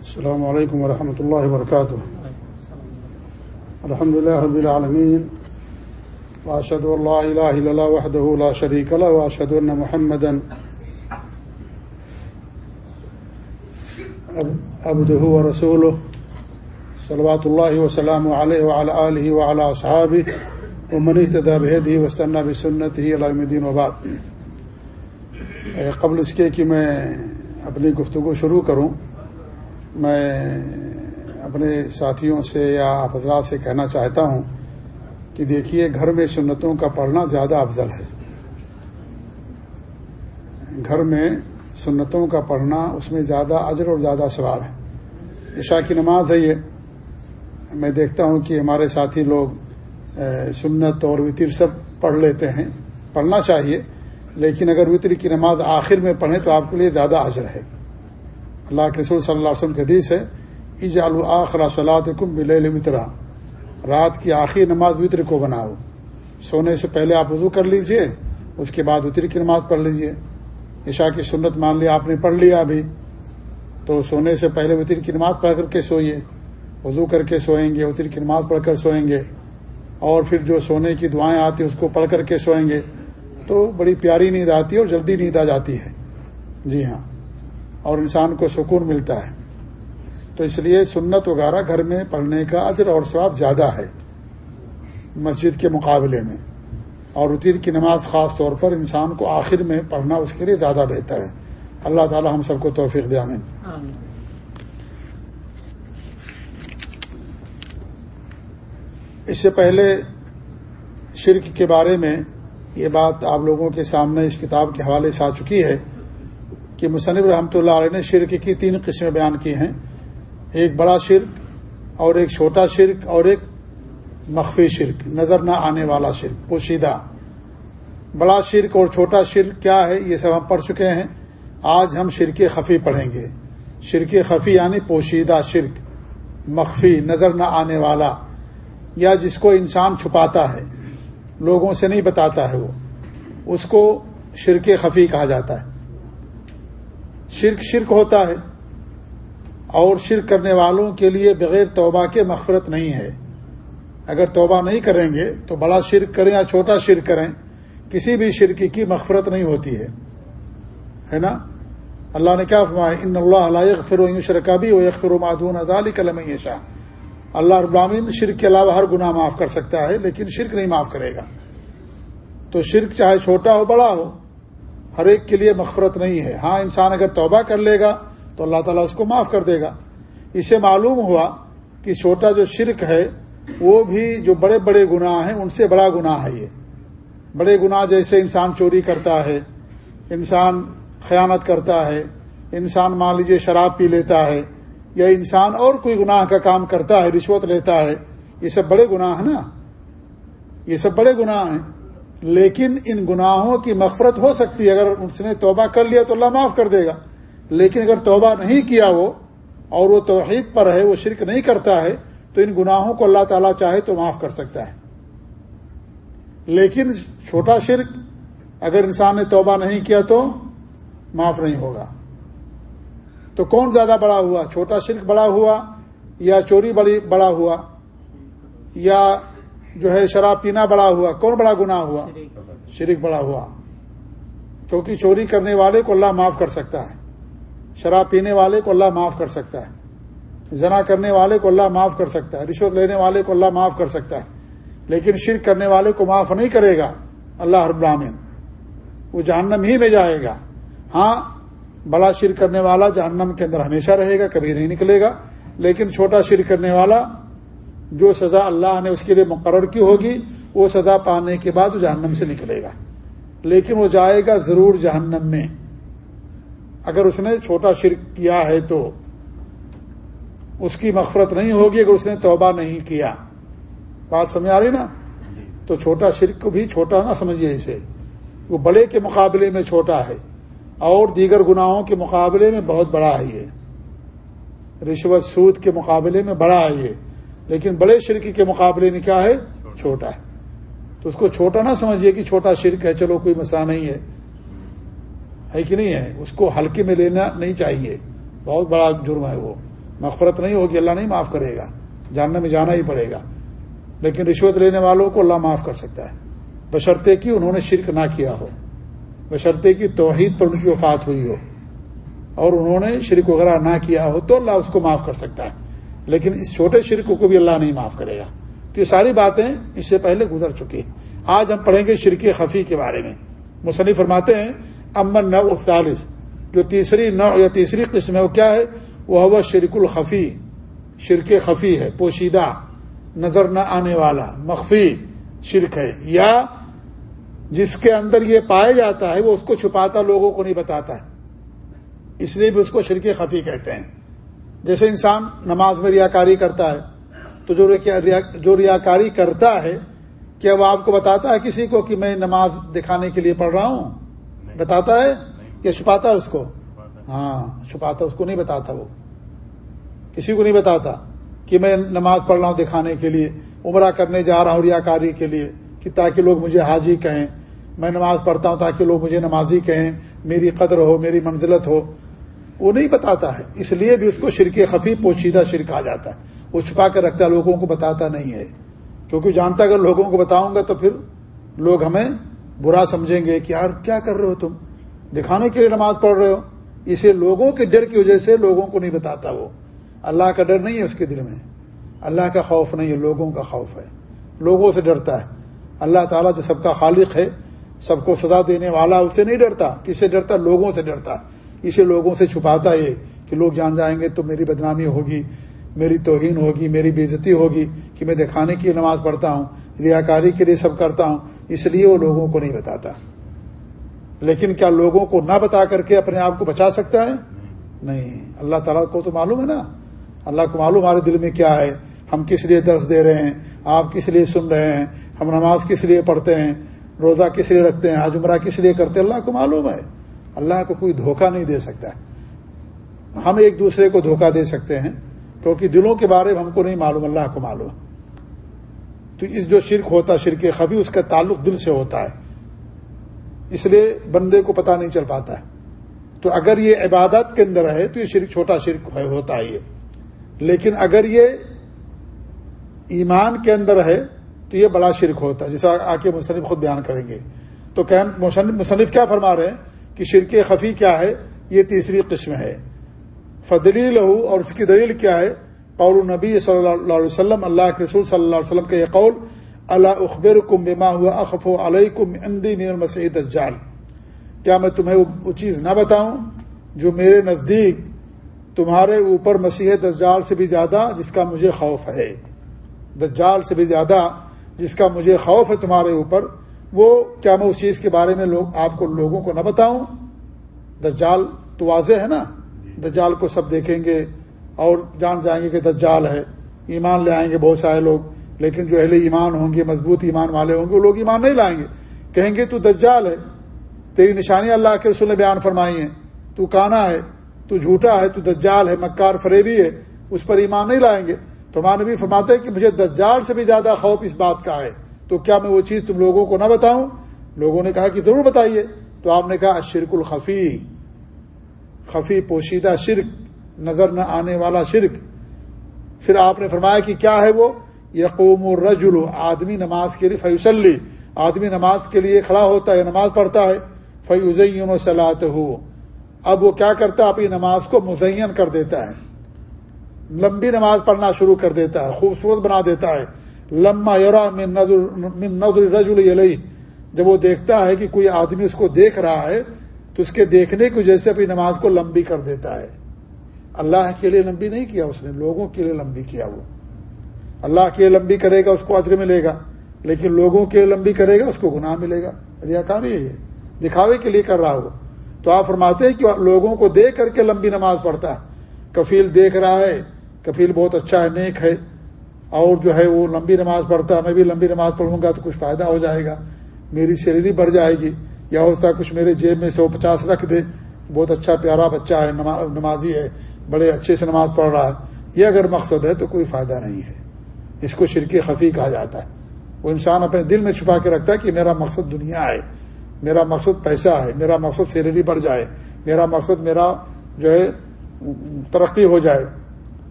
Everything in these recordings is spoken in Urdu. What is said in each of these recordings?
السلام علیکم ورحمۃ اللہ وبرکاتہ الحمد لله رب العالمين. واشهد ان لا اله الا الله وحده لا شريك له واشهد ان محمدا عبده ورسوله. صلوات الله وسلامه عليه وعلى اله وعلى اصحابه ومن اهتدى بهديه واستنى بسنته الى يوم الدين وبعد. قبل اس کے کہ میں اپنی گفتگو شروع کروں. میں اپنے ساتھیوں سے یا آپ حضرات سے کہنا چاہتا ہوں کہ دیکھیے گھر میں سنتوں کا پڑھنا زیادہ افضل ہے۔ گھر میں سنتوں کا پڑھنا اس میں زیادہ اجر اور زیادہ ثواب ہے۔ عشاء کی نماز ہے یہ۔ میں دیکھتا ہوں کہ ہمارے ساتھی لوگ سنت اور وطر سب پڑھ لیتے ہیں۔ پڑھنا چاہیے، لیکن اگر وطر کی نماز آخر میں پڑھیں تو آپ کے لیے زیادہ اجر ہے۔ اللہ کے رسول صلی اللہ علیہ وسلم کے حدیث ہے ایجال آخرا صلاح کم بل وطرا رات کی آخری نماز وطر کو بناؤ۔ سونے سے پہلے آپ وضو کر لیجیے، اس کے بعد وطر کی نماز پڑھ لیجیے۔ عشاء کی سنت مان لیا آپ نے پڑھ لیا ابھی۔ تو سونے سے پہلے وطر کی نماز پڑھ کر کے سوئیے۔ وضو کر کے سوئیں گے وطر کی نماز پڑھ کر سوئیں گے۔ اور پھر جو سونے کی دعائیں آتی ہیں، اس کو پڑھ کر کے سوئیں گے۔ تو بڑی پیاری نیند آتی ہے اور جلدی نیند آ جاتی ہے۔ جی ہاں۔ اور انسان کو سکون ملتا ہے۔ تو اس لیے سنت وغیرہ گھر میں پڑھنے کا اجر اور ثواب زیادہ ہے۔ مسجد کے مقابلے میں۔ اور اتیر کی نماز خاص طور پر انسان کو آخر میں پڑھنا اس کے لیے زیادہ بہتر ہے۔ اللہ تعالی ہم سب کو توفیق دیا میں اس سے پہلے شرک کے بارے میں یہ بات آپ لوگوں کے سامنے اس کتاب کے حوالے سے آ چکی ہے۔ کہ مصنف رحمۃ اللہ علیہ نے شرک کی تین قسمیں بیان کی ہیں۔ ایک بڑا شرک اور ایک چھوٹا شرک اور ایک مخفی شرک، نظر نہ آنے والا شرک، پوشیدہ۔ بڑا شرک اور چھوٹا شرک کیا ہے یہ سب ہم پڑھ چکے ہیں۔ آج ہم شرک خفی پڑھیں گے۔ شرک خفی یعنی پوشیدہ شرک، مخفی، نظر نہ آنے والا، یا جس کو انسان چھپاتا ہے، لوگوں سے نہیں بتاتا ہے وہ۔ اس کو شرک خفی کہا جاتا ہے۔ شرک شرک ہوتا ہے اور شرک کرنے والوں کے لیے بغیر توبہ کے مغفرت نہیں ہے۔ اگر توبہ نہیں کریں گے تو بڑا شرک کریں یا چھوٹا شرک کریں، کسی بھی شرکی کی مغفرت نہیں ہوتی ہے۔ ہے نا؟ اللہ نے کیا فرمایا؟ ان اللہ علیہ فر شرکا بھی وہ یکفر و معدون ادالی کلم شاہ اللہ ابرامین شرک کے علاوہ ہر گناہ معاف کر سکتا ہے، لیکن شرک نہیں معاف کرے گا۔ تو شرک چاہے چھوٹا ہو، بڑا ہو ہر ایک کے لیے مغفرت نہیں ہے۔ ہاں انسان اگر توبہ کر لے گا تو اللہ تعالیٰ اس کو معاف کر دے گا۔ اسے معلوم ہوا کہ چھوٹا جو شرک ہے، وہ بھی جو بڑے بڑے گناہ ہیں، ان سے بڑا گناہ ہے یہ۔ بڑے گناہ جیسے انسان چوری کرتا ہے، انسان خیانت کرتا ہے، انسان مان لیجیے شراب پی لیتا ہے، یا انسان اور کوئی گناہ کا کام کرتا ہے، رشوت لیتا ہے، یہ سب بڑے گناہ ہیں نا۔ یہ سب بڑے گناہ ہیں۔ لیکن ان گناہوں کی مغفرت ہو سکتی ہے۔ اگر اس نے توبہ کر لیا تو اللہ معاف کر دے گا۔ لیکن اگر توبہ نہیں کیا وہ اور وہ توحید پر ہے، وہ شرک نہیں کرتا ہے، تو ان گناہوں کو اللہ تعالیٰ چاہے تو معاف کر سکتا ہے۔ لیکن چھوٹا شرک، اگر انسان نے توبہ نہیں کیا تو معاف نہیں ہوگا۔ تو کون زیادہ بڑا ہوا؟ چھوٹا شرک بڑا ہوا یا چوری بڑی بڑا ہوا؟ یا جو ہے شراب پینا بڑا ہوا کون بڑا گناہ ہوا؟ شرک بڑا ہوا۔ کیونکہ چوری کرنے والے کو اللہ معاف کر سکتا ہے۔ شراب پینے والے کو اللہ معاف کر سکتا ہے۔ زنا کرنے والے کو اللہ معاف کر سکتا ہے۔ رشوت لینے والے کو اللہ معاف کر سکتا ہے۔ لیکن شرک کرنے والے کو معاف نہیں کرے گا۔ اللہ رب العالمین۔ وہ جہنم ہی میں جائے گا۔ ہاں بڑا شرک کرنے والا جہنم کے اندر ہمیشہ رہے گا کبھی نہیں نکلے گا۔ لیکن چھوٹا شرک کرنے والا جو سزا اللہ نے اس کے لیے مقرر کی ہوگی وہ سزا پانے کے بعد وہ جہنم سے نکلے گا۔ لیکن وہ جائے گا ضرور جہنم میں۔ اگر اس نے چھوٹا شرک کیا ہے تو اس کی مغفرت نہیں ہوگی اگر اس نے توبہ نہیں کیا۔ بات سمجھ آ رہی نا؟ تو چھوٹا شرک کو بھی چھوٹا نہ سمجھیے اسے۔ وہ بڑے کے مقابلے میں چھوٹا ہے اور دیگر گناہوں کے مقابلے میں بہت بڑا ہے یہ۔ رشوت سود کے مقابلے میں بڑا ہے یہ۔ لیکن بڑے شرک کے مقابلے میں کیا ہے؟ چھوٹا ہے۔ تو اس کو چھوٹا نہ سمجھیے کہ چھوٹا شرک ہے، چلو کوئی مسئلہ نہیں ہے۔ ہے کہ نہیں ہے؟ اس کو ہلکے میں لینا نہیں چاہیے۔ بہت بڑا جرم ہے وہ۔ مغفرت نہیں ہوگی، اللہ نہیں معاف کرے گا۔ جاننے میں جانا ہی پڑے گا۔ لیکن رشوت لینے والوں کو اللہ معاف کر سکتا ہے۔ بشرطے کی انہوں نے شرک نہ کیا ہو۔ بشرطے کی توحید پر ان کی وفات ہوئی ہو۔ اور انہوں نے شرک وغیرہ نہ کیا ہو تو اللہ اس کو معاف کر سکتا ہے۔ لیکن اس چھوٹے شرک کو بھی اللہ نہیں معاف کرے گا۔ تو یہ ساری باتیں اس سے پہلے گزر چکی ہیں۔ آج ہم پڑھیں گے شرک خفی کے بارے میں۔ مصنف فرماتے ہیں امن نو اختالیس جو تیسری نو یا تیسری قسم ہے، وہ کیا ہے؟ وہ ہوا شرک الخفی، شرک خفی ہے، پوشیدہ، نظر نہ آنے والا، مخفی شرک ہے۔ یا جس کے اندر یہ پایا جاتا ہے، وہ اس کو چھپاتا، لوگوں کو نہیں بتاتا ہے۔ اس لیے بھی اس کو شرک خفی کہتے ہیں۔ جیسے انسان نماز میں ریاکاری کرتا ہے تو جو جو ریاکاری کرتا ہے کیا وہ آپ کو بتاتا ہے کسی کو کہ میں نماز دکھانے کے لیے پڑھ رہا ہوں؟ بتاتا ہے؟ کہ چھپاتا ہے اس کو؟ ہاں چھپاتا اس کو نہیں بتاتا وہ۔ کسی کو نہیں بتاتا کہ میں نماز پڑھ رہا ہوں دکھانے کے لیے عمرہ کرنے جا رہا ہوں ریاکاری کے لیے کہ تاکہ لوگ مجھے حاجی کہیں۔ میں نماز پڑھتا ہوں تاکہ لوگ مجھے نمازی کہیں میری قدر ہو میری منزلت ہو۔ وہ نہیں بتاتا ہے۔ اس لیے بھی اس کو شرک خفی پوشیدہ شرک آ جاتا ہے۔ وہ چھپا کر رکھتا ہے، لوگوں کو بتاتا نہیں ہے۔ کیونکہ جانتا اگر لوگوں کو بتاؤں گا تو پھر لوگ ہمیں برا سمجھیں گے کہ یار کیا کر رہے ہو تم؟ دکھانے کے لیے نماز پڑھ رہے ہو۔ اسے لوگوں کے ڈر کی وجہ سے لوگوں کو نہیں بتاتا وہ۔ اللہ کا ڈر نہیں ہے اس کے دل میں۔ اللہ کا خوف نہیں ہے، لوگوں کا خوف ہے۔ لوگوں سے ڈرتا ہے۔ اللہ تعالیٰ جو سب کا خالق ہے، سب کو سزا دینے والا اسے نہیں ڈرتا۔ کس سے ڈرتا؟ لوگوں سے ڈرتا اسے لوگوں سے چھپاتا ہے کہ لوگ جان جائیں گے تو میری بدنامی ہوگی، میری توہین ہوگی، میری بےزتی ہوگی کہ میں دکھانے کی نماز پڑھتا ہوں، ریاکاری کے لیے سب کرتا ہوں، اس لیے وہ لوگوں کو نہیں بتاتا۔ لیکن کیا لوگوں کو نہ بتا کر کے اپنے آپ کو بچا سکتا ہے؟ نہیں۔ اللہ تعالیٰ کو تو معلوم ہے نا۔ اللہ کو معلوم ہمارے دل میں کیا ہے۔ ہم کس لیے درس دے رہے ہیں؟ آپ کس لیے سن رہے ہیں؟ ہم نماز کس لیے پڑھتے ہیں؟ روزہ کس لیے رکھتے ہیں؟ حجمرہ کس لیے کرتے ہیں؟ اللہ کو معلوم ہے۔ اللہ کو کوئی دھوکہ نہیں دے سکتا ہم ایک دوسرے کو دھوکہ دے سکتے ہیں، کیونکہ دلوں کے بارے میں ہم کو نہیں معلوم، اللہ کو معلوم۔ تو اس جو شرک ہوتا، شرک خبی اس کا تعلق دل سے ہوتا ہے۔ اس لیے بندے کو پتہ نہیں چل پاتا ہے۔ تو اگر یہ عبادت کے اندر ہے، تو یہ شرک، چھوٹا شرک ہوتا ہے۔ یہ لیکن اگر یہ ایمان کے اندر ہے، تو یہ بڑا شرک ہوتا ہے۔ جیسا آ کے مصنف خود بیان کریں گے۔ تو مصنف کیا فرما رہے ہیں؟ کہ شرک خفی کیا ہے، یہ تیسری قسم ہے۔ فدلی لہو اور اس کی دلیل کیا ہے؟ پور نبی صلی اللہ علیہ وسلم، اللہ کے رسول صلی اللہ علیہ وسلم کا یہ قول اللہ اخبر کم بما ہوا اخف علیہ کم اندی مین المسیح دجال کیا میں تمہیں وہ چیز نہ بتاؤں جو میرے نزدیک تمہارے اوپر مسیح دجال سے بھی زیادہ جس کا مجھے خوف ہے؟ دجال سے بھی زیادہ جس کا مجھے خوف ہے تمہارے اوپر وہ کیا میں اس چیز کے بارے میں لوگ آپ کو لوگوں کو نہ بتاؤں؟ دجال تو واضح ہے نا؟ دجال کو سب دیکھیں گے اور جان جائیں گے کہ دجال ہے۔ ایمان لے آئیں گے بہت سارے لوگ، لیکن جو اہل ایمان ہوں گے، مضبوط ایمان والے ہوں گے، وہ لوگ ایمان نہیں لائیں گے۔ کہیں گے تو دجال ہے، تیری نشانی اللہ کے رسول نے بیان فرمائی ہیں۔ تو کانا ہے، تو جھوٹا ہے، تو دجال ہے، مکار فریبی ہے، اس پر ایمان نہیں لائیں گے۔ تو ہمارے نبی فرماتے ہیں کہ مجھے دجال سے بھی زیادہ خوف اس بات کا ہے۔ تو کیا میں وہ چیز تم لوگوں کو نہ بتاؤں؟ لوگوں نے کہا کہ ضرور بتائیے۔ تو آپ نے کہا شرک الخفی۔ خفی، پوشیدہ شرک، نظر نہ آنے والا شرک۔ پھر آپ نے فرمایا کہ کیا ہے وہ؟ یقوم الرجل، آدمی نماز کے لیے فیوسلی آدمی نماز کے لیے کھڑا ہوتا ہے، نماز پڑھتا ہے۔ فیوزین و صلاحت ہو اب وہ کیا کرتا ہے؟ اپنی نماز کو مزین کر دیتا ہے۔ لمبی نماز پڑھنا شروع کر دیتا ہے، خوبصورت بنا دیتا ہے۔ لما یورا من نظر رجول علیہ جب وہ دیکھتا ہے کہ کوئی آدمی اس کو دیکھ رہا ہے، تو اس کے دیکھنے کی وجہ سے اپنی نماز کو لمبی کر دیتا ہے۔ اللہ کے لیے لمبی نہیں کیا اس نے، لوگوں کے لیے لمبی کیا وہ۔ اللہ کے لیے لمبی کرے گا، اس کو اجر ملے گا۔ لیکن لوگوں کے لیے لمبی کرے گا، اس کو گناہ ملے گا۔ ریا کاری ہے۔ یہ دکھاوے کے لیے کر رہا ہو تو آپ فرماتے ہیں کہ لوگوں کو دیکھ کر کے لمبی نماز پڑھتا ہے۔ کفیل دیکھ رہا ہے۔ کفیل بہت اچھا ہے، نیک ہے۔ اور جو ہے وہ لمبی نماز پڑھتا ہے، میں بھی لمبی نماز پڑھوں گا تو کچھ فائدہ ہو جائے گا، میری سیلری بڑھ جائے گی، یا ہوتا ہے کچھ میرے جیب میں سو پچاس رکھ دے، بہت اچھا پیارا بچہ ہے نمازی ہے، بڑے اچھے سے نماز پڑھ رہا ہے، یہ اگر مقصد ہے تو کوئی فائدہ نہیں ہے۔ اس کو شرکی خفی کہا جاتا ہے۔ وہ انسان اپنے دل میں چھپا کے رکھتا ہے کہ میرا مقصد دنیا ہے، میرا مقصد پیسہ ہے، میرا مقصد سیلری بڑھ جائے، میرا مقصد میرا جو ہے ترقی ہو جائے،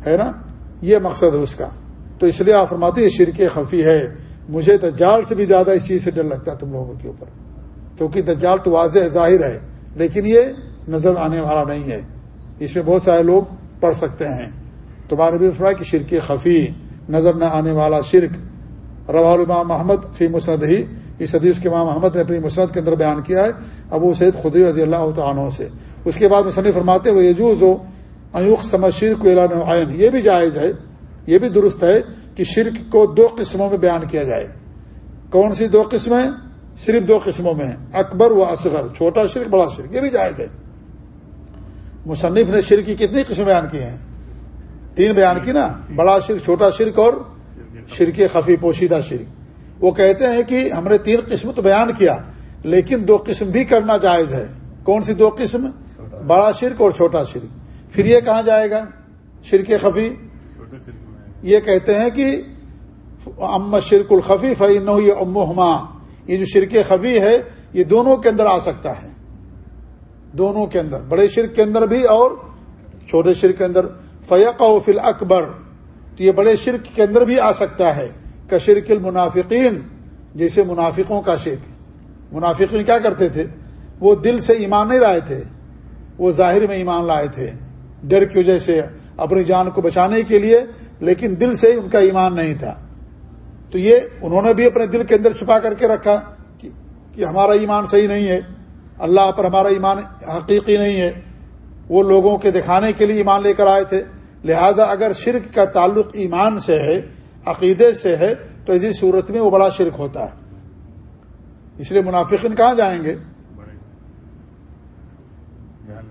ہے نا؟ یہ مقصد ہے اس کا۔ تو اس لیے آپ فرماتے یہ شرک خفی ہے۔ مجھے دجال سے بھی زیادہ اس چیز سے ڈر لگتا ہے تم لوگوں کے اوپر۔ کیونکہ دجال تو واضح ظاہر ہے، لیکن یہ نظر آنے والا نہیں ہے۔ اس میں بہت سارے لوگ پڑھ سکتے ہیں۔ تمہارے بھی فرمایا کہ شرک خفی، نظر نہ آنے والا شرک۔ روا الامام محمد فی مسند ہی اس حدیث کے امام محمد نے اپنی مسند کے اندر بیان کیا ہے، ابو سید خدری رضی اللہ تعالیٰ سے۔ اس کے بعد مصنف فرماتے وہ یجوز و ایوق سمجھ شرک کو اعلان یہ بھی جائز ہے یہ بھی درست ہے کہ شرک کو دو قسموں میں بیان کیا جائے۔ کون سی دو قسمیں؟ صرف دو قسموں میں ہیں۔ اکبر و اصغر۔ چھوٹا شرک، بڑا شرک۔ یہ بھی جائز ہے۔ مصنف نے شرک کی کتنی قسم بیان کی ہیں؟ تین بیان کی نا۔ بڑا شرک، چھوٹا شرک اور شرک خفی، پوشیدہ شرک۔ وہ کہتے ہیں کہ ہم نے تین قسم تو بیان کیا، لیکن دو قسم بھی کرنا جائز ہے۔ کون سی دو قسم؟ بڑا شرک اور چھوٹا شرک۔ پھر یہ کہاں جائے گا؟ شرک خفی۔ یہ کہتے ہیں کہ ام شرک الخفی فی نو یہ امہما یہ جو شرک خفی ہے، یہ دونوں کے اندر آ سکتا ہے۔ دونوں کے اندر۔ بڑے شرک کے اندر بھی اور چھوٹے شرک کے اندر۔ فیق و فل اکبر تو یہ بڑے شرک کے اندر بھی آ سکتا ہے۔ کا شرک المنافقین۔ جیسے منافقوں کا شرک۔ منافقین کیا کرتے تھے؟ وہ دل سے ایمان نہیں لائے تھے۔ وہ ظاہر میں ایمان لائے تھے۔ ڈر کی وجہ سے اپنی جان کو بچانے کے لیے لیکن دل سے ان کا ایمان نہیں تھا۔ تو یہ انہوں نے بھی اپنے دل کے اندر چھپا کر کے رکھا کہ ہمارا ایمان صحیح نہیں ہے۔ اللہ پر ہمارا ایمان حقیقی نہیں ہے۔ وہ لوگوں کے دکھانے کے لیے ایمان لے کر آئے تھے۔ لہذا اگر شرک کا تعلق ایمان سے ہے، عقیدے سے ہے، تو اسی صورت میں وہ بڑا شرک ہوتا ہے۔ اس لیے منافقین کہاں جائیں گے؟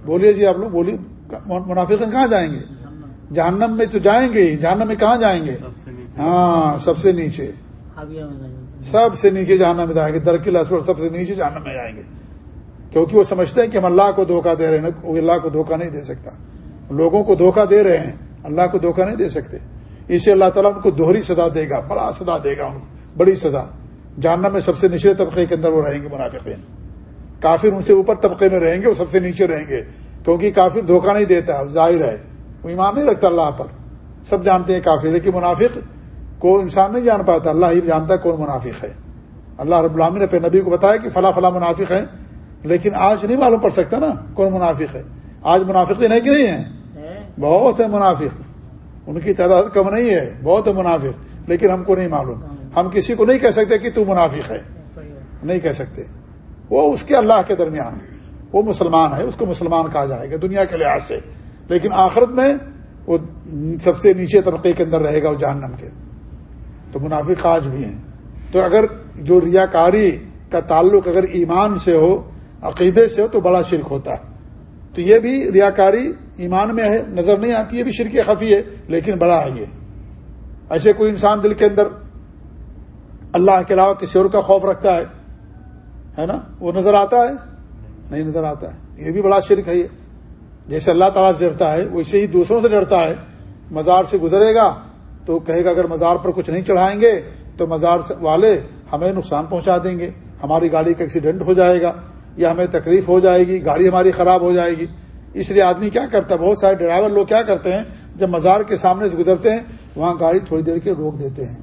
بولیے جی آپ لوگ، بولیے، منافقین کہاں جائیں گے؟ جہنم میں تو جائیں گے جہنم میں کہاں جائیں گے؟ ہاں سب سے نیچے۔ سب سے نیچے جہنم میں جائیں گے درکل اسپر سب سے نیچے جہنم میں جائیں گے۔ کیونکہ وہ سمجھتے ہیں کہ ہم اللہ کو دھوکہ دے رہے ہیں وہ اللہ کو دھوکہ نہیں دے سکتا۔ لوگوں کو دھوکہ دے رہے ہیں اللہ کو دھوکہ نہیں دے سکتے۔ اسے اللہ تعالیٰ ان کو دوہری سزا دے گا بڑا سزا دے گا ان کو بڑی سزا۔ جاننا میں سب سے نچلے طبقے کے اندر وہ رہیں گے منافقین۔ کافر ان سے اوپر طبقے میں رہیں گے وہ سب سے نیچے رہیں گے۔ کیونکہ کافر دھوکہ نہیں دیتا ظاہر ہے۔ وہ ایمان نہیں رکھتا اللہ پر۔ سب جانتے ہیں کافر لیکن منافق کو انسان نہیں جان پاتا۔ اللہ ہی جانتا ہے کون منافق ہے۔ اللہ رب العالمین نے اپنے نبی کو بتایا کہ فلاں فلاں منافق ہے لیکن آج نہیں معلوم پڑ سکتا نا کون منافق ہے۔ آج منافق نہیں کہ نہیں ہے بہت ہے منافق۔ ان کی تعداد کم نہیں ہے۔ بہت ہے منافق۔ لیکن ہم کو نہیں معلوم۔ ہم کسی کو نہیں کہہ سکتے کہ تو منافق ہے۔ نہیں کہہ سکتے۔ وہ اس کے اللہ کے درمیان۔ وہ مسلمان ہے اس کو مسلمان کہا جائے گا دنیا کے لحاظ سے۔ لیکن آخرت میں وہ سب سے نیچے طبقے کے اندر رہے گا وہ جہنم کے۔ تو منافق آج بھی ہیں۔ تو اگر جو ریاکاری کا تعلق اگر ایمان سے ہو، عقیدے سے ہو، تو بڑا شرک ہوتا ہے۔ تو یہ بھی ریاکاری ایمان میں ہے، نظر نہیں آتی، یہ بھی شرک خفی ہے، لیکن بڑا ہے یہ۔ ایسے کوئی انسان دل کے اندر اللہ کے علاوہ کسی اور کا خوف رکھتا ہے ہے نا؟ وہ نظر آتا ہے؟ نہیں نظر آتا ہے۔ یہ بھی بڑا شرک ہے یہ۔ جیسے اللہ تعالیٰ سے ڈرتا ہے ویسے ہی دوسروں سے ڈرتا ہے۔ مزار سے گزرے گا تو کہے گا، اگر مزار پر کچھ نہیں چڑھائیں گے تو مزار والے ہمیں نقصان پہنچا دیں گے۔ ہماری گاڑی کا ایکسیڈنٹ ہو جائے گا یا ہمیں تکلیف ہو جائے گی، گاڑی ہماری خراب ہو جائے گی۔ اس لیے آدمی کیا کرتا ہے؟ بہت سارے ڈرائیور لوگ کیا کرتے ہیں؟ جب مزار کے سامنے سے گزرتے ہیں، وہاں گاڑی تھوڑی دیر کے روک دیتے ہیں۔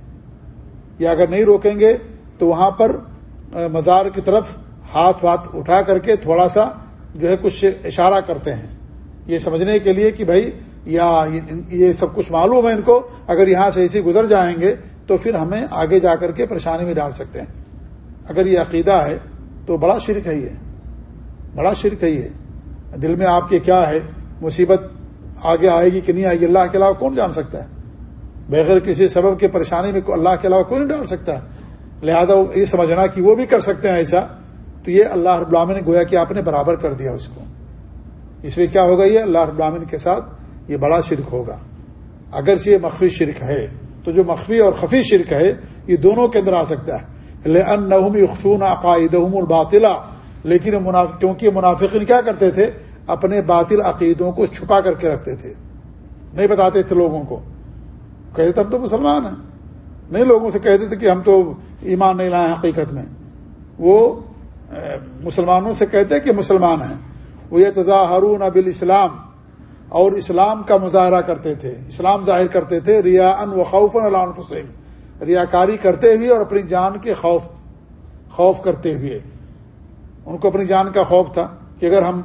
یا اگر نہیں روکیں گے تو وہاں پر مزار کی طرف ہاتھ واتھ اٹھا کر کے تھوڑا سا جو ہے، کچھ اشارہ کرتے ہیں۔ یہ سمجھنے کے لیے کہ بھائی، یا یہ سب کچھ معلوم ہے ان کو، اگر یہاں سے ایسے گزر جائیں گے تو پھر ہمیں آگے جا کر کے پریشانی میں ڈال سکتے ہیں۔ اگر یہ عقیدہ ہے تو بڑا شرک ہے یہ۔ بڑا شرک ہے یہ۔ دل میں آپ کے کیا ہے؟ مصیبت آگے آئے گی کہ نہیں آئے گی؟ اللہ کے علاوہ کون جان سکتا ہے؟ بغیر کسی سبب کے پریشانی میں اللہ کے علاوہ کون نہیں ڈال سکتا۔ ہے لہذا یہ سمجھنا کہ وہ بھی کر سکتے ہیں ایسا، تو یہ اللہ رب العالمین نے گویا کہ آپ نے برابر کر دیا اس کو۔ اس لیے کیا ہوگا یہ اللہ رب العالمین کے ساتھ یہ بڑا شرک ہوگا۔ اگر یہ مخفی شرک ہے، تو جو مخفی اور خفی شرک ہے، یہ دونوں کے اندر آ سکتا ہے۔ یخفون عقائدہم الباطلہ لیکن منافق کیونکہ منافقین کیا کرتے تھے؟ اپنے باطل عقیدوں کو چھپا کر کے رکھتے تھے۔ نہیں بتاتے تھے لوگوں کو۔ کہتے ہم تو مسلمان ہیں۔ نہیں لوگوں سے کہتے تھے کہ ہم تو ایمان نہیں لائے حقیقت میں۔ وہ مسلمانوں سے کہتے کہ مسلمان ہیں۔ وہ یہ تضا اب اسلام اور اسلام کا مظاہرہ کرتے تھے۔ اسلام ظاہر کرتے تھے ریا ان و خوف اللہ حسین ریا کاری کرتے ہوئے اور اپنی جان کے خوف خوف کرتے ہوئے۔ ان کو اپنی جان کا خوف تھا کہ اگر ہم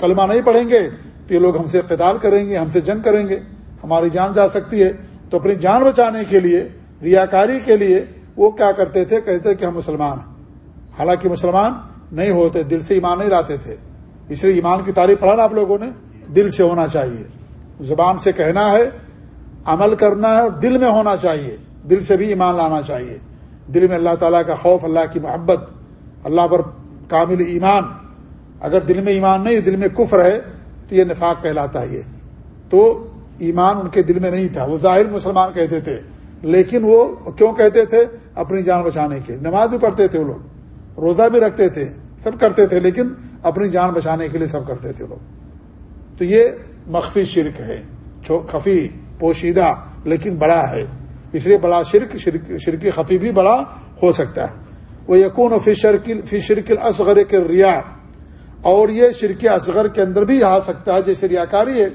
کلمہ نہیں پڑھیں گے تو یہ لوگ ہم سے قتال کریں گے، ہم سے جنگ کریں گے۔ ہماری جان جا سکتی ہے۔ تو اپنی جان بچانے کے لیے ریاکاری کے لیے وہ کیا کرتے تھے؟ کہتے کہ ہم مسلمان ہیں۔ حالانکہ مسلمان نہیں ہوتے، دل سے ایمان نہیں لاتے تھے۔ اس لیے ایمان کی تعریف پڑھا نا آپ لوگوں نے؟ دل سے ہونا چاہیے۔ زبان سے کہنا ہے، عمل کرنا ہے اور دل میں ہونا چاہیے۔ دل سے بھی ایمان لانا چاہیے۔ دل میں اللہ تعالیٰ کا خوف، اللہ کی محبت، اللہ پر کامل ایمان۔ اگر دل میں ایمان نہیں، دل میں کفر ہے، تو یہ نفاق کہلاتا ہے یہ۔ تو ایمان ان کے دل میں نہیں تھا۔ وہ ظاہر مسلمان کہتے تھے، لیکن وہ کیوں کہتے تھے؟ اپنی جان بچانے کے نماز بھی پڑھتے تھے وہ لوگ۔ روزہ بھی رکھتے تھے۔ سب کرتے تھے، لیکن اپنی جان بچانے کے لیے سب کرتے تھے لوگ۔ تو یہ مخفی شرک ہے خفی، پوشیدہ، لیکن بڑا ہے۔ اس لیے بڑا شرک شرک خفی بھی بڑا ہو سکتا ہے۔ وہ یقون فی شرکل فی شرکل اصغر کے ریا اور یہ شرک اصغر کے اندر بھی آ سکتا ہے، جیسے ریاکاری ہے۔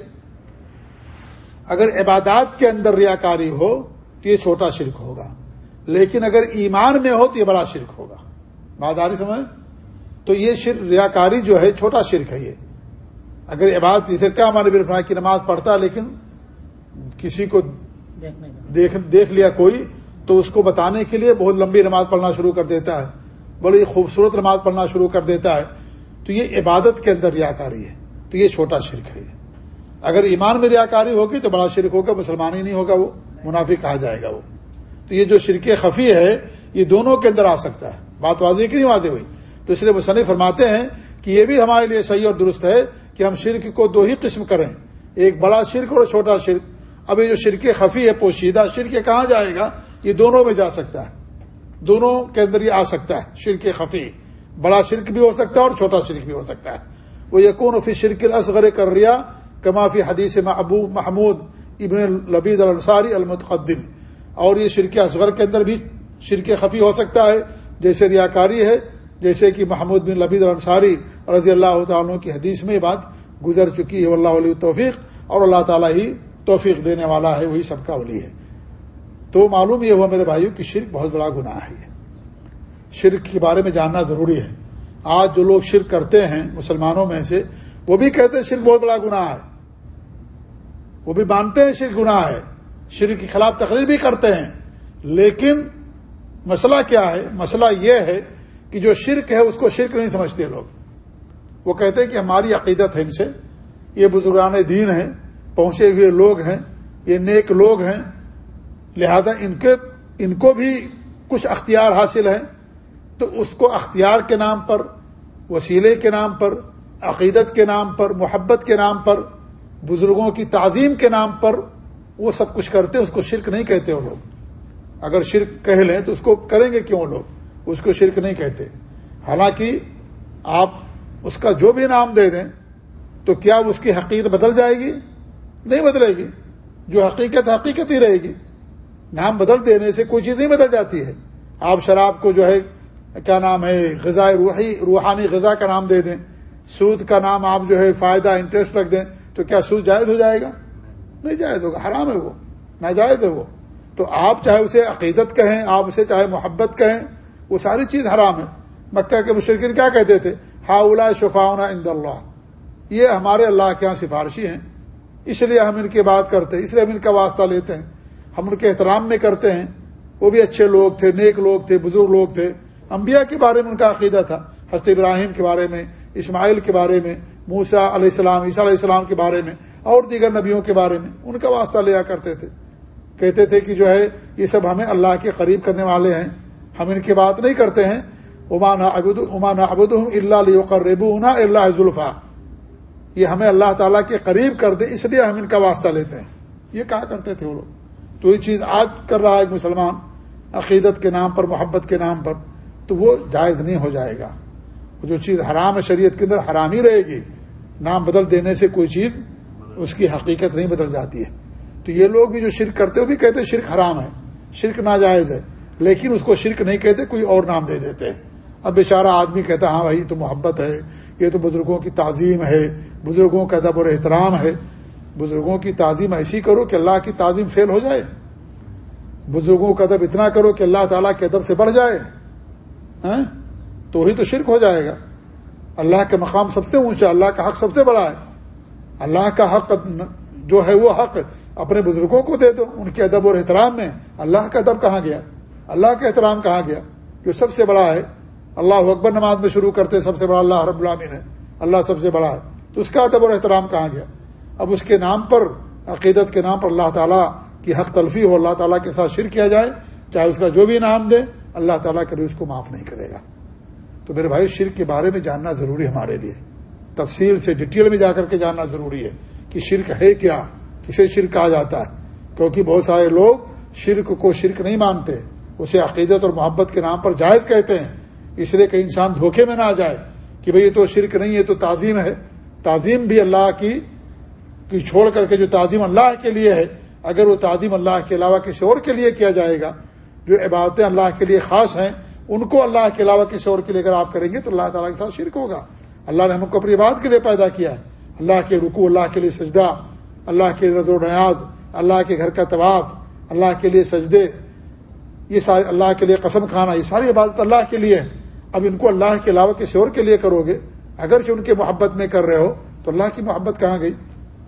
اگر عبادات کے اندر ریاکاری ہو تو یہ چھوٹا شرک ہوگا، لیکن اگر ایمان میں ہو تو یہ بڑا شرک ہوگا۔ بازاری سمجھ تو یہ شرک ریاکاری جو ہے چھوٹا شرک ہے یہ۔ اگر عبادت جیسے کیا ہمارے بر کی نماز پڑھتا لیکن کسی کو دیکھ دیکھ لیا کوئی تو اس کو بتانے کے لیے بہت لمبی نماز پڑھنا شروع کر دیتا ہے۔ بڑی خوبصورت نماز پڑھنا شروع کر دیتا ہے۔ تو یہ عبادت کے اندر ریاکاری ہے۔ تو یہ چھوٹا شرک ہے اگر ایمان میں ریاکاری ہوگی تو بڑا شرک ہوگا مسلمان ہی نہیں ہوگا وہ منافع کہا جائے گا وہ۔ تو یہ جو شرک خفی ہے یہ دونوں کے اندر آ سکتا ہے۔ بات واضح کی نہیں واضح ہوئی؟ تو اس لیے مصنف فرماتے ہیں کہ یہ بھی ہمارے لیے صحیح اور درست ہے کہ ہم شرک کو دو ہی قسم کریں۔ ایک بڑا شرک اور چھوٹا شرک۔ اب یہ جو شرک خفی ہے، پوشیدہ شرک کہاں جائے گا؟ یہ دونوں میں جا سکتا ہے۔ دونوں کے اندر یہ آ سکتا ہے، شرک خفی۔ بڑا شرک بھی ہو سکتا ہے اور چھوٹا شرک بھی ہو سکتا ہے۔ وہ یقون فی شرک اصغر کر ریا کمافی حدیث ابو محمود ابن لبید الصاری المتقدم۔ اور یہ شرک اصغر کے اندر بھی شرک خفی ہو سکتا ہے، جیسے ریاکاری ہے جیسے کہ محمود بن لبید الصاری رضی اللہ تعالیٰ کی حدیث میں یہ بات گزر چکی ہے اللہ علیہ توفیق اور اللہ تعالیٰ ہی توفیق دینے والا ہے، وہی سب کا ولی ہے۔ تو معلوم یہ ہوا میرے بھائیوں کی شرک بہت بڑا گناہ ہے۔ شرک کے بارے میں جاننا ضروری ہے۔ آج جو لوگ شرک کرتے ہیں مسلمانوں میں سے، وہ بھی کہتے ہیں شرک بہت بڑا گناہ ہے۔ وہ بھی مانتے ہیں شرک گناہ ہے۔ شرک کے خلاف تقریر بھی کرتے ہیں۔ لیکن مسئلہ کیا ہے؟ مسئلہ یہ ہے کہ جو شرک ہے اس کو شرک نہیں سمجھتے لوگ۔ وہ کہتے ہیں کہ ہماری عقیدت ہے ان سے۔ یہ بزرگان دین ہیں، پہنچے ہوئے لوگ ہیں، یہ نیک لوگ ہیں۔ لہذا ان کے، ان کو بھی کچھ اختیار حاصل ہیں۔ تو اس کو اختیار کے نام پر، وسیلے کے نام پر، عقیدت کے نام پر، محبت کے نام پر، بزرگوں کی تعظیم کے نام پر وہ سب کچھ کرتے اس کو شرک نہیں کہتے وہ لوگ۔ اگر شرک کہہ لیں تو اس کو کریں گے کیوں لوگ؟ اس کو شرک نہیں کہتے۔ حالانکہ آپ اس کا جو بھی نام دے دیں، تو کیا اس کی حقیقت بدل جائے گی؟ نہیں بدلے گی۔ جو حقیقت حقیقت ہی رہے گی۔ نام بدل دینے سے کوئی چیز نہیں بدل جاتی ہے۔ آپ شراب کو جو ہے، کیا نام ہے، غذا روحی، روحانی غذا کا نام دے دیں۔ سود کا نام آپ جو ہے، فائدہ، انٹرسٹ رکھ دیں، تو کیا سود جائز ہو جائے گا؟ نہیں جائز ہوگا، حرام ہے وہ، ناجائز ہے وہ۔ تو آپ چاہے اسے عقیدت کہیں، آپ اسے چاہے محبت کہیں وہ ساری چیز حرام ہے۔ مکہ کے مشرقین کیا کہتے تھے؟ ہا اولا شفاؤنا اند اللہ یہ ہمارے اللہ کے یہاں سفارشی ہیں۔ اس لیے ہم ان کی بات کرتے ہیں، اس لیے ہم ان کا واسطہ لیتے ہیں۔ ہم ان کے احترام میں کرتے ہیں۔ وہ بھی اچھے لوگ تھے، نیک لوگ تھے، بزرگ لوگ تھے۔ انبیاء کے بارے میں ان کا عقیدہ تھا۔ حضرت ابراہیم کے بارے میں، اسماعیل کے بارے میں موسا علیہ السلام، عیسیٰ علیہ السلام کے بارے میں، اور دیگر نبیوں کے بارے میں ان کا واسطہ لیا کرتے تھے۔ کہتے تھے کہ جو ہے، یہ سب ہمیں اللہ کے قریب کرنے والے ہیں۔ ہم ان کی بات نہیں کرتے ہیں۔ امان امان ابود اللہ قرب اللہ ذوالفا یہ ہمیں اللہ تعالیٰ کے قریب کر دے، اس لیے ہم ان کا واسطہ لیتے ہیں۔ یہ کہا کرتے تھے وہ لوگ۔ تو یہ چیز آج کر رہا ہے ایک مسلمان، عقیدت کے نام پر، محبت کے نام پر، تو وہ جائز نہیں ہو جائے گا۔ جو چیز حرام ہے شریعت کے اندر حرام ہی رہے گی۔ نام بدل دینے سے کوئی چیز اس کی حقیقت نہیں بدل جاتی ہے۔ تو یہ لوگ بھی جو شرک کرتے وہ بھی کہتے شرک حرام ہے، شرک ناجائز ہے۔ لیکن اس کو شرک نہیں کہتے، کوئی اور نام دے دیتے۔ اب بیچارہ آدمی کہتا ہاں بھائی تو محبت ہے، یہ تو بزرگوں کی تعظیم ہے، بزرگوں کا ادب اور احترام ہے۔ بزرگوں کی تعظیم ایسی کرو کہ اللہ کی تعظیم فیل ہو جائے۔ بزرگوں کا ادب اتنا کرو کہ اللہ تعالیٰ کے ادب سے بڑھ جائے۔ ہاں؟ تو ہی تو شرک ہو جائے گا۔ اللہ کے مقام سب سے اونچا، اللہ کا حق سب سے بڑا ہے۔ اللہ کا حق جو ہے وہ حق، اپنے بزرگوں کو دے دو، ان کے ادب اور احترام میں۔ اللہ کا ادب کہاں گیا؟ اللہ کا احترام کہاں گیا جو سب سے بڑا ہے۔ اللہ اکبر نماز میں شروع کرتے سب سے بڑا اللہ رب العامن ہے۔ اللہ سب سے بڑا ہے۔ تو اس کا ادب اور احترام کہاں گیا۔ اب اس کے نام پر، عقیدت کے نام پر اللہ تعالیٰ کی حق تلفی ہو، اللہ تعالیٰ کے ساتھ شر کیا جائے، چاہے اس کا جو بھی نام دے، اللہ تعالیٰ کبھی اس کو معاف نہیں کرے گا۔ تو میرے بھائی، شرک کے بارے میں جاننا ضروری ہمارے لیے۔ تفصیل سے ڈیٹیل میں جا کر کے جاننا ضروری ہے کہ شرک ہے کیا، کسے شرک کہا جاتا ہے۔ کیونکہ بہت سارے لوگ شرک کو شرک نہیں مانتے۔ اسے عقیدت اور محبت کے نام پر جائز کہتے ہیں۔ اس لیے کہ انسان دھوکے میں نہ آ جائے کہ بھئی یہ تو شرک نہیں ہے تو تعظیم ہے۔ تعظیم بھی اللہ کی کی چھوڑ کر کے جو تعظیم اللہ کے لیے ہے، اگر وہ تعظیم اللہ کے علاوہ کسی اور کے لیے کیا جائے گا، جو عبادتیں اللہ کے لیے خاص ہیں، ان کو اللہ کے علاوہ کسی اور کے لیے اگر آپ کریں گے تو اللہ تعالیٰ کے ساتھ شرک ہوگا۔ اللہ نے ہم کو اپنی بات کے لیے پیدا کیا ہے۔ اللہ کے رکو اللہ کے لیے سجدہ، اللہ کے رض و نیاز، اللہ کے گھر کا طواف، اللہ کے لیے سجدے۔ یہ سارے اللہ کے لیے قسم کھانا، یہ ساری عبادت اللہ کے لیے اب ان کو اللہ کے علاوہ کسی اور کے لیے کرو گے؟ اگرچہ ان کے محبت میں کر رہے ہو، تو اللہ کی محبت کہاں گئی؟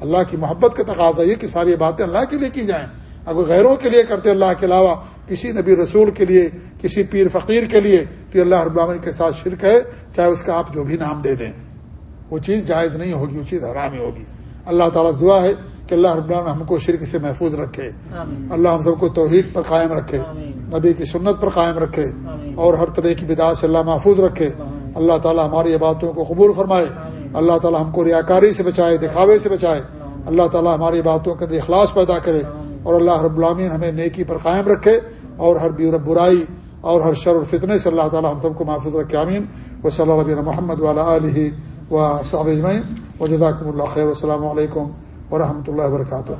اللہ کی محبت کا تقاضا یہ کہ ساری باتیں اللہ کے لیے کی جائیں۔ اگر غیروں کے لیے کرتے اللہ کے علاوہ، کسی نبی رسول کے لیے، کسی پیر فقیر کے لیے، تو یہ اللہ رب العالمین کے ساتھ شرک ہے، چاہے اس کا آپ جو بھی نام دے دیں۔ وہ چیز جائز نہیں ہوگی، وہ چیز حرام ہوگی۔ اللہ تعالیٰ دعا ہے کہ اللہ رب العالمین ہم کو شرک سے محفوظ رکھے۔ اللہ ہم سب کو توحید پر قائم رکھے۔ نبی کی سنت پر قائم رکھے۔ اور ہر طرح کی بداعت سے اللہ محفوظ رکھے۔ اللہ تعالیٰ ہماری باتوں کو قبول فرمائے۔ اللہ تعالیٰ ہم کو ریاکاری سے بچائے دکھاوے سے بچائے۔ اللہ تعالیٰ ہماری باتوں کے اخلاص پیدا کرے۔ اور اللہ رب العامین ہمیں نیکی پر قائم رکھے۔ اور ہر برائی اور ہر شر فتنے سے اللہ تعالیٰ ہم سب کو محفوظ رکھے۔ امین و صلی اللہ محمد والا علیہ و صاب و جزاکم اللہ خیر۔ السلام علیکم ورحمۃ اللہ وبرکاتہ۔